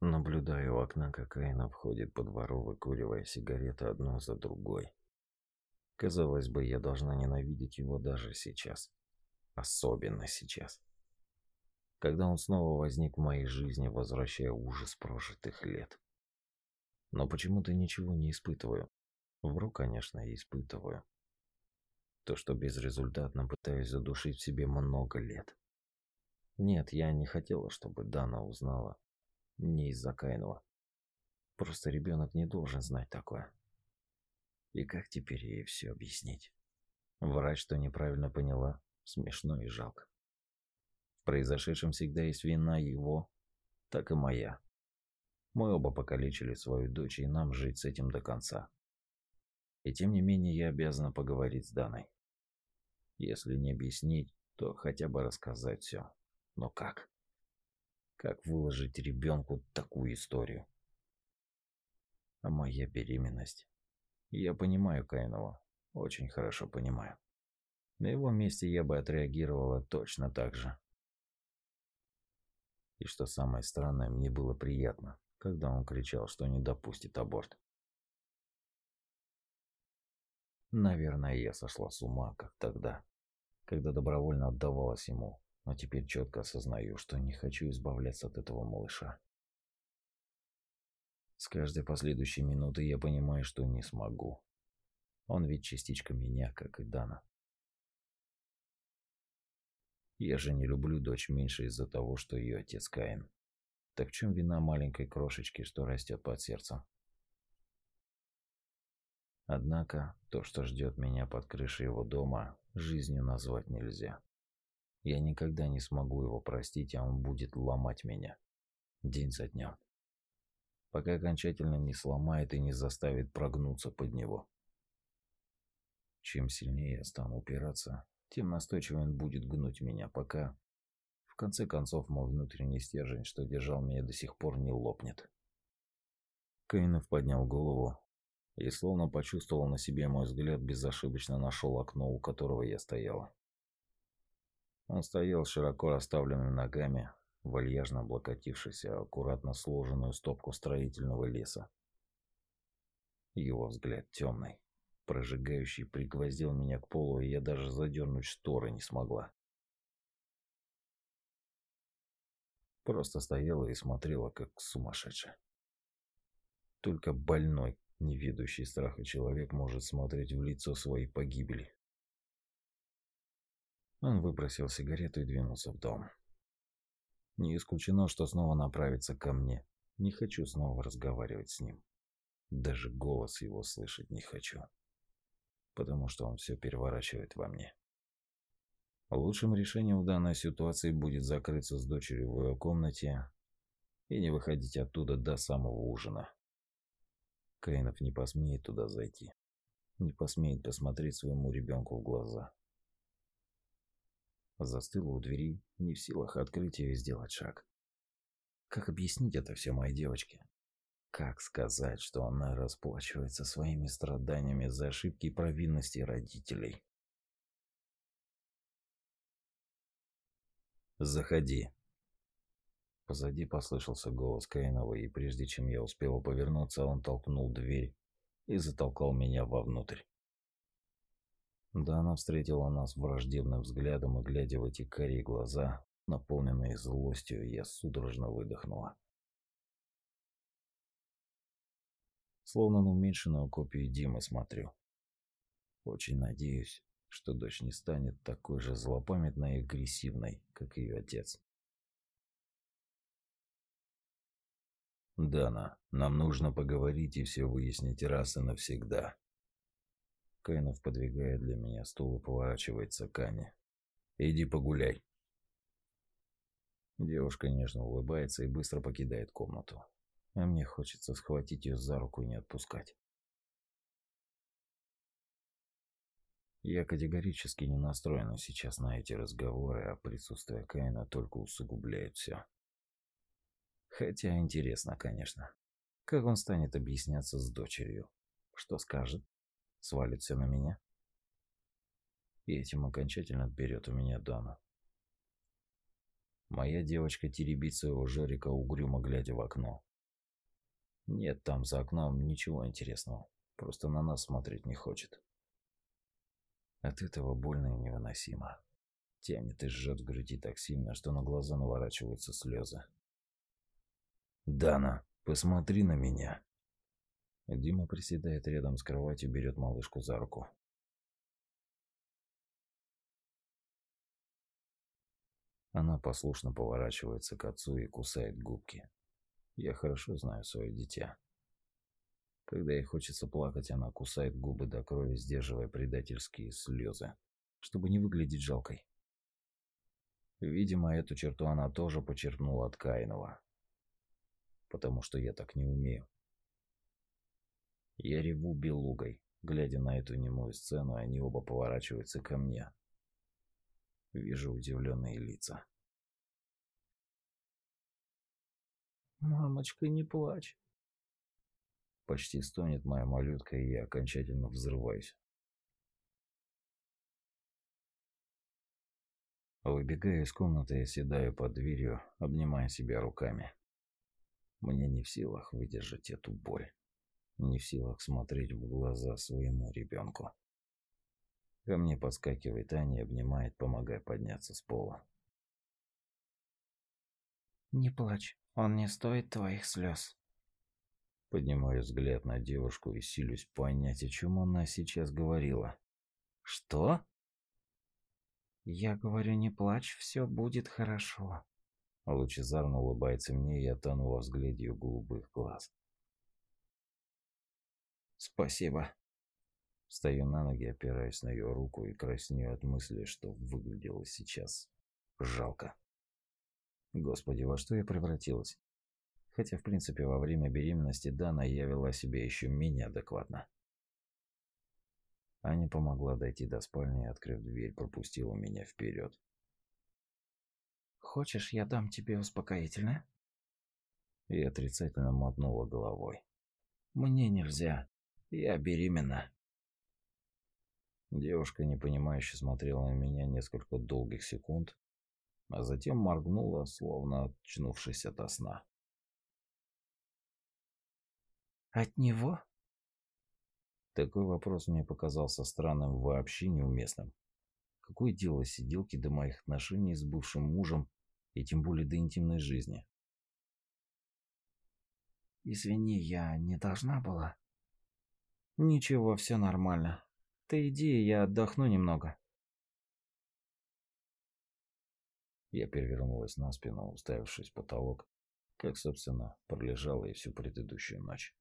Наблюдаю у окна, как Каин входит по двору, выкуривая сигареты одну за другой. Казалось бы, я должна ненавидеть его даже сейчас. Особенно сейчас. Когда он снова возник в моей жизни, возвращая ужас прожитых лет. Но почему-то ничего не испытываю. Вру, конечно, и испытываю. То, что безрезультатно пытаюсь задушить в себе много лет. Нет, я не хотела, чтобы Дана узнала. Не из-за Каинова. Просто ребенок не должен знать такое. И как теперь ей все объяснить? Врать, что неправильно поняла, смешно и жалко. В произошедшем всегда есть вина его, так и моя. Мы оба покалечили свою дочь, и нам жить с этим до конца. И тем не менее я обязана поговорить с Даной. Если не объяснить, то хотя бы рассказать все. Но как? Как выложить ребенку такую историю? А моя беременность я понимаю Каинова, очень хорошо понимаю. На его месте я бы отреагировала точно так же. И что самое странное, мне было приятно, когда он кричал, что не допустит аборт. Наверное, я сошла с ума, как тогда, когда добровольно отдавалась ему, но теперь четко осознаю, что не хочу избавляться от этого малыша. С каждой последующей минутой я понимаю, что не смогу. Он ведь частичка меня, как и Дана. Я же не люблю дочь меньше из-за того, что ее отец Каин. Так в чем вина маленькой крошечки, что растет под сердцем? Однако, то, что ждет меня под крышей его дома, жизнью назвать нельзя. Я никогда не смогу его простить, а он будет ломать меня. День за днем пока окончательно не сломает и не заставит прогнуться под него. Чем сильнее я стану упираться, тем настойчивее он будет гнуть меня, пока, в конце концов, мой внутренний стержень, что держал меня до сих пор, не лопнет. Каинов поднял голову и, словно почувствовал на себе мой взгляд, безошибочно нашел окно, у которого я стояла. Он стоял широко расставленными ногами, вальяжно облокотившись о аккуратно сложенную стопку строительного леса. Его взгляд темный, прожигающий, пригвоздил меня к полу, и я даже задернуть шторы не смогла. Просто стояла и смотрела, как сумасшедшая. Только больной, не ведущий страха человек может смотреть в лицо своей погибели. Он выбросил сигарету и двинулся в дом. Не исключено, что снова направится ко мне. Не хочу снова разговаривать с ним. Даже голос его слышать не хочу. Потому что он все переворачивает во мне. Лучшим решением в данной ситуации будет закрыться с дочерью в ее комнате и не выходить оттуда до самого ужина. Каинов не посмеет туда зайти. Не посмеет посмотреть своему ребенку в глаза. Застыла у двери, не в силах открыть ее и сделать шаг. Как объяснить это все моей девочке? Как сказать, что она расплачивается своими страданиями за ошибки и провинности родителей? «Заходи». Позади послышался голос Каинова, и прежде чем я успел повернуться, он толкнул дверь и затолкал меня вовнутрь. Да, она встретила нас враждебным взглядом, и, глядя в эти карие глаза, наполненные злостью, я судорожно выдохнула. Словно на уменьшенную копию Димы смотрю. Очень надеюсь, что дочь не станет такой же злопамятной и агрессивной, как ее отец. «Дана, нам нужно поговорить и все выяснить раз и навсегда», Кайнов подвигает для меня стул и поворачивается к Ане. «Иди погуляй». Девушка нежно улыбается и быстро покидает комнату. А мне хочется схватить ее за руку и не отпускать. Я категорически не настроена сейчас на эти разговоры, а присутствие Каина только усугубляет все. Хотя интересно, конечно. Как он станет объясняться с дочерью? Что скажет? Свалит все на меня. И этим окончательно отберет у меня Дана. Моя девочка теребит своего Жорика, угрюмо глядя в окно. Нет, там за окном ничего интересного. Просто на нас смотреть не хочет. От этого больно и невыносимо. Тянет и жжет в груди так сильно, что на глаза наворачиваются слезы. «Дана, посмотри на меня!» Дима приседает рядом с кроватью, берет малышку за руку. Она послушно поворачивается к отцу и кусает губки. Я хорошо знаю свое дитя. Когда ей хочется плакать, она кусает губы до крови, сдерживая предательские слезы, чтобы не выглядеть жалкой. Видимо, эту черту она тоже почерпнула от Каинова. Потому что я так не умею. Я реву белугой, глядя на эту немую сцену, они оба поворачиваются ко мне. Вижу удивленные лица. «Мамочка, не плачь!» Почти стонет моя малютка, и я окончательно взрываюсь. Выбегая из комнаты, я седаю под дверью, обнимая себя руками. Мне не в силах выдержать эту боль. Не в силах смотреть в глаза своему ребенку. Ко мне подскакивает Аня и обнимает, помогая подняться с пола. «Не плачь, он не стоит твоих слез». Поднимаю взгляд на девушку и силюсь понять, о чем она сейчас говорила. «Что?» «Я говорю, не плачь, все будет хорошо». Лучезарно улыбается мне, и я тону во взгляде ее голубых глаз. «Спасибо». Стою на ноги, опираясь на ее руку и краснею от мысли, что выглядело сейчас жалко. Господи, во что я превратилась? Хотя, в принципе, во время беременности Дана я вела себя еще менее адекватно. Аня помогла дойти до спальни и, открыв дверь, пропустила меня вперед. «Хочешь, я дам тебе успокоительное?» И отрицательно мотнула головой. «Мне нельзя. Я беременна». Девушка, непонимающе, смотрела на меня несколько долгих секунд, а затем моргнула, словно очнувшись ото сна. «От него?» Такой вопрос мне показался странным, вообще неуместным. Какое дело сиделки до моих отношений с бывшим мужем и тем более до интимной жизни? «Извини, я не должна была». «Ничего, все нормально. Ты иди, я отдохну немного». Я перевернулась на спину, уставившись в потолок, как, собственно, пролежала и всю предыдущую ночь.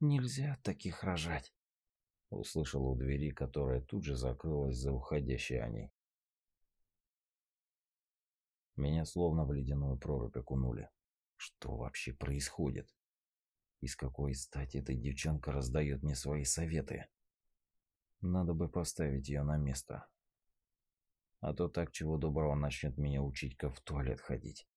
Нельзя таких рожать. Услышала у двери, которая тут же закрылась за уходящей Аней. Меня словно в ледяную прорубь окунули. Что вообще происходит? Из какой стати эта девчонка раздает мне свои советы? Надо бы поставить ее на место. А то так чего доброго начнет меня учить, как в туалет ходить.